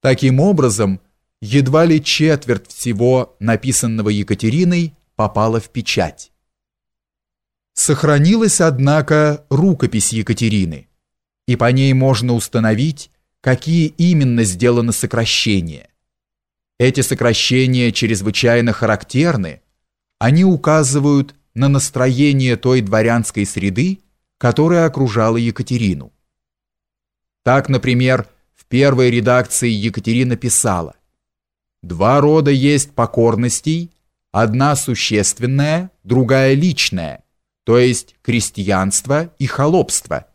Таким образом, едва ли четверть всего написанного Екатериной попала в печать. Сохранилась, однако, рукопись Екатерины, и по ней можно установить, какие именно сделаны сокращения. Эти сокращения чрезвычайно характерны, они указывают на настроение той дворянской среды, которая окружала Екатерину. Так, например, первой редакции Екатерина писала «Два рода есть покорностей, одна существенная, другая личная, то есть крестьянство и холопство.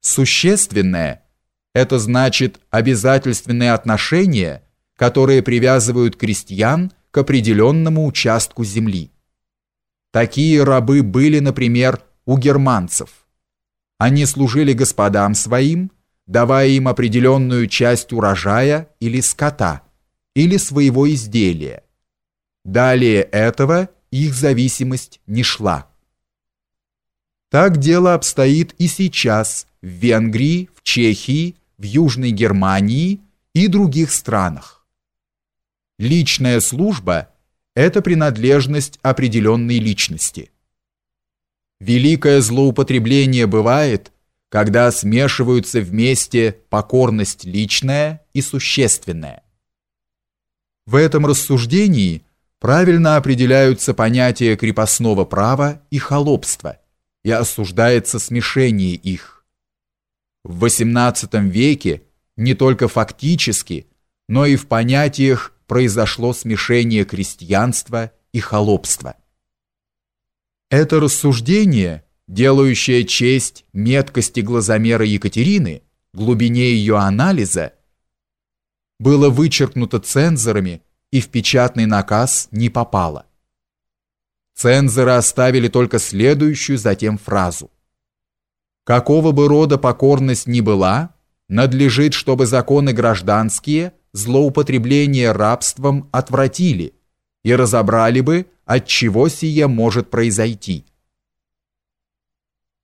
Существенное – это значит обязательственные отношения, которые привязывают крестьян к определенному участку земли. Такие рабы были, например, у германцев. Они служили господам своим, давая им определенную часть урожая или скота, или своего изделия. Далее этого их зависимость не шла. Так дело обстоит и сейчас в Венгрии, в Чехии, в Южной Германии и других странах. Личная служба – это принадлежность определенной личности. Великое злоупотребление бывает, когда смешиваются вместе покорность личная и существенная. В этом рассуждении правильно определяются понятия крепостного права и холопства и осуждается смешение их. В XVIII веке не только фактически, но и в понятиях произошло смешение крестьянства и холопства. Это рассуждение, делающее честь меткости глазомера Екатерины, глубине ее анализа, было вычеркнуто цензорами и в печатный наказ не попало. Цензоры оставили только следующую затем фразу. Какого бы рода покорность ни была, надлежит, чтобы законы гражданские злоупотребление рабством отвратили и разобрали бы, от чего сие может произойти.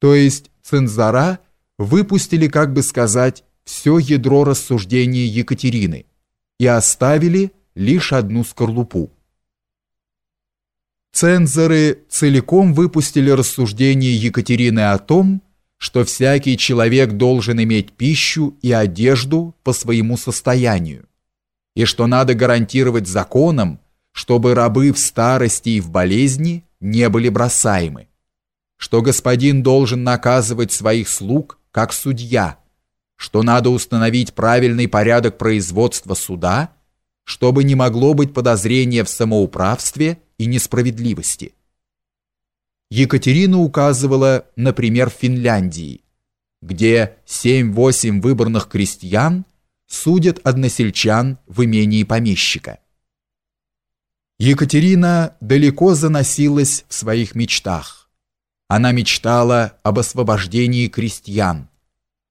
То есть цензора выпустили, как бы сказать, все ядро рассуждения Екатерины и оставили лишь одну скорлупу. Цензоры целиком выпустили рассуждение Екатерины о том, что всякий человек должен иметь пищу и одежду по своему состоянию, и что надо гарантировать законом, чтобы рабы в старости и в болезни не были бросаемы, что господин должен наказывать своих слуг как судья, что надо установить правильный порядок производства суда, чтобы не могло быть подозрения в самоуправстве и несправедливости. Екатерина указывала, например, в Финляндии, где 7-8 выборных крестьян судят односельчан в имении помещика. Екатерина далеко заносилась в своих мечтах. Она мечтала об освобождении крестьян,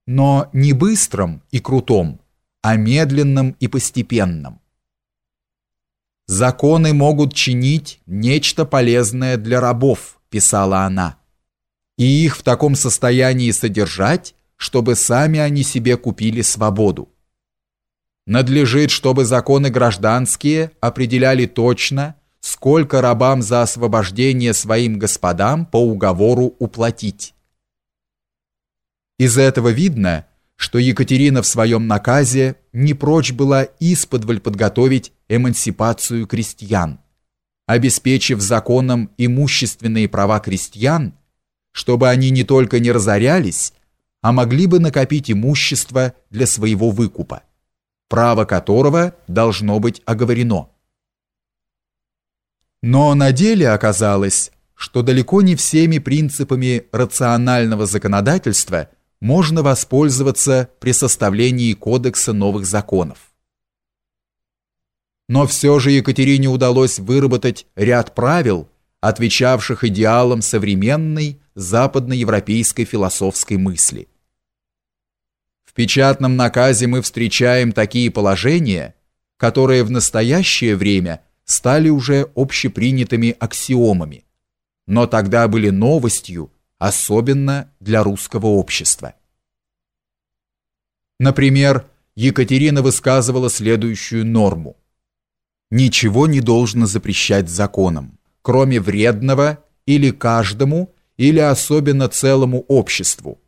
но не быстром и крутом, а медленном и постепенном. «Законы могут чинить нечто полезное для рабов», писала она, «и их в таком состоянии содержать, чтобы сами они себе купили свободу. Надлежит, чтобы законы гражданские определяли точно, сколько рабам за освобождение своим господам по уговору уплатить. Из этого видно, что Екатерина в своем наказе не прочь была исподволь подготовить эмансипацию крестьян, обеспечив законом имущественные права крестьян, чтобы они не только не разорялись, а могли бы накопить имущество для своего выкупа право которого должно быть оговорено. Но на деле оказалось, что далеко не всеми принципами рационального законодательства можно воспользоваться при составлении кодекса новых законов. Но все же Екатерине удалось выработать ряд правил, отвечавших идеалам современной западноевропейской философской мысли. В печатном наказе мы встречаем такие положения, которые в настоящее время стали уже общепринятыми аксиомами, но тогда были новостью, особенно для русского общества. Например, Екатерина высказывала следующую норму. Ничего не должно запрещать законом, кроме вредного или каждому, или особенно целому обществу,